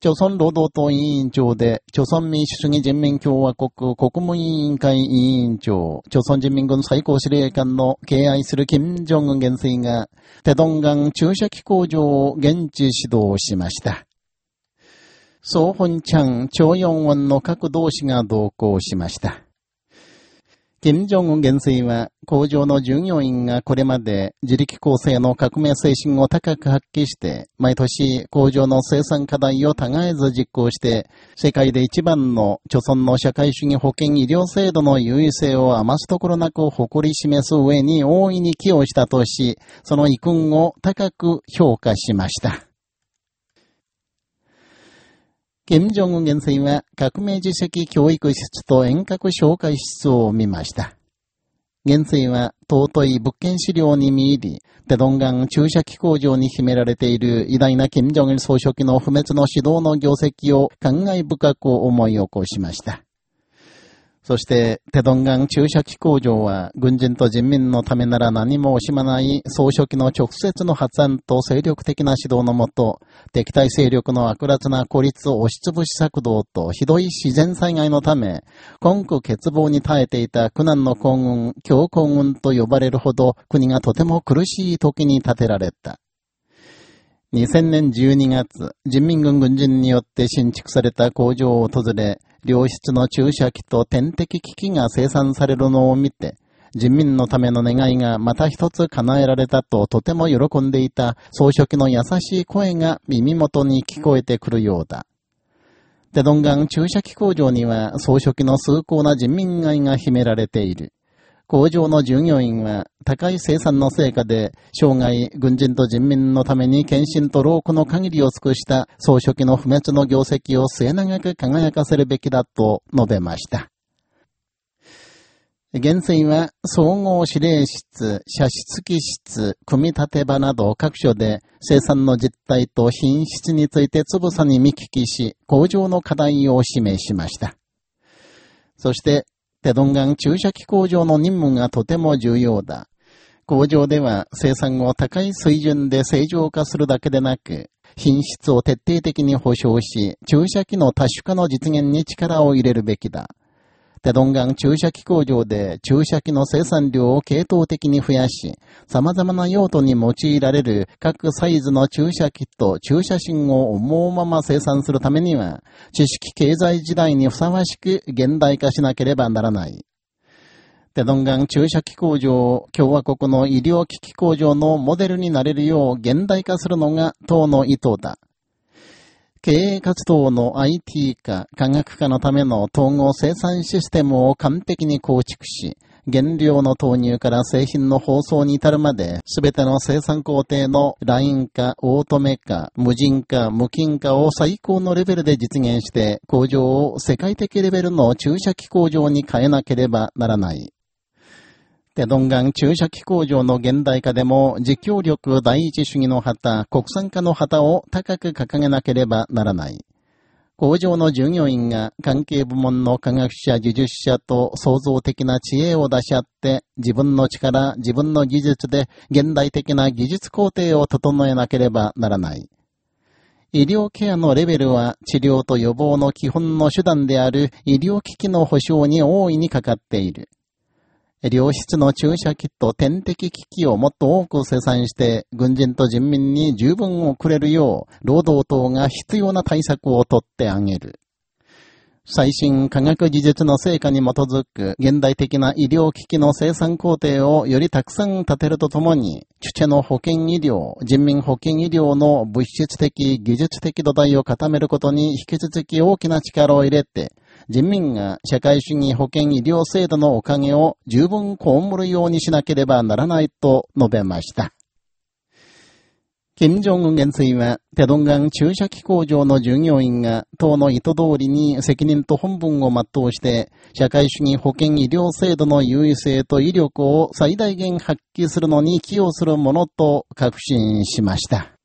朝鮮労働党委員長で、朝鮮民主主義人民共和国国務委員会委員長、朝鮮人民軍最高司令官の敬愛する金正恩元帥が、テドンガン注射器工場を現地指導しました。総本ちゃん、朝四ンの各同志が同行しました。金正恩元帥は、工場の従業員がこれまで自力構成の革命精神を高く発揮して、毎年工場の生産課題を互えず実行して、世界で一番の著存の社会主義保険医療制度の優位性を余すところなく誇り示す上に大いに寄与したとし、その遺訓を高く評価しました。金正恩元帥は革命自責教育室と遠隔紹介室を見ました。元帥は尊い物件資料に見入り、テドンガン注射器工場に秘められている偉大な金正恩総書記の不滅の指導の業績を感慨深く思い起こしました。そして、テドンガン注射器工場は、軍人と人民のためなら何も惜しまない総書記の直接の発案と精力的な指導のもと、敵対勢力の悪辣な孤立を押しつぶし策動とひどい自然災害のため、根苦欠乏に耐えていた苦難の幸運、強幸運と呼ばれるほど国がとても苦しい時に建てられた。2000年12月、人民軍軍人によって新築された工場を訪れ、良質の注射器と点滴機器が生産されるのを見て、人民のための願いがまた一つ叶えられたととても喜んでいた総書記の優しい声が耳元に聞こえてくるようだ。デドンガン注射器工場には総書記の崇高な人民愛が秘められている。工場の従業員は高い生産の成果で生涯軍人と人民のために献身と労苦の限りを尽くした総書記の不滅の業績を末永く輝かせるべきだと述べました。元帥は総合指令室、射出機室、組み立て場など各所で生産の実態と品質についてつぶさに見聞きし、工場の課題を示しました。そして、テドンガン注射器工場の任務がとても重要だ。工場では生産を高い水準で正常化するだけでなく、品質を徹底的に保証し、注射器の多種化の実現に力を入れるべきだ。テドンガン注射器工場で注射器の生産量を系統的に増やし、様々な用途に用いられる各サイズの注射器と注射芯を思うまま生産するためには、知識経済時代にふさわしく現代化しなければならない。テドンガン注射器工場、共和国の医療機器工場のモデルになれるよう現代化するのが党の意図だ。経営活動の IT 化、科学化のための統合生産システムを完璧に構築し、原料の投入から製品の包装に至るまで、すべての生産工程のライン化、オートメ化、無人化、無菌化を最高のレベルで実現して、工場を世界的レベルの注射器工場に変えなければならない。テドンガン注射器工場の現代化でも、実況力第一主義の旗、国産化の旗を高く掲げなければならない。工場の従業員が関係部門の科学者、技術者と創造的な知恵を出し合って、自分の力、自分の技術で現代的な技術工程を整えなければならない。医療ケアのレベルは治療と予防の基本の手段である医療機器の保障に大いにかかっている。良質の注射キット、点滴機器をもっと多く生産して、軍人と人民に十分遅れるよう、労働党が必要な対策をとってあげる。最新科学技術の成果に基づく現代的な医療機器の生産工程をよりたくさん立てるとともに、チュチェの保険医療、人民保険医療の物質的、技術的土台を固めることに引き続き大きな力を入れて、人民が社会主義保険医療制度のおかげを十分被るようにしなければならないと述べました。金正恩元帥は、テドンガン注射器工場の従業員が党の意図通りに責任と本分を全うして、社会主義保険医療制度の優位性と威力を最大限発揮するのに寄与するものと確信しました。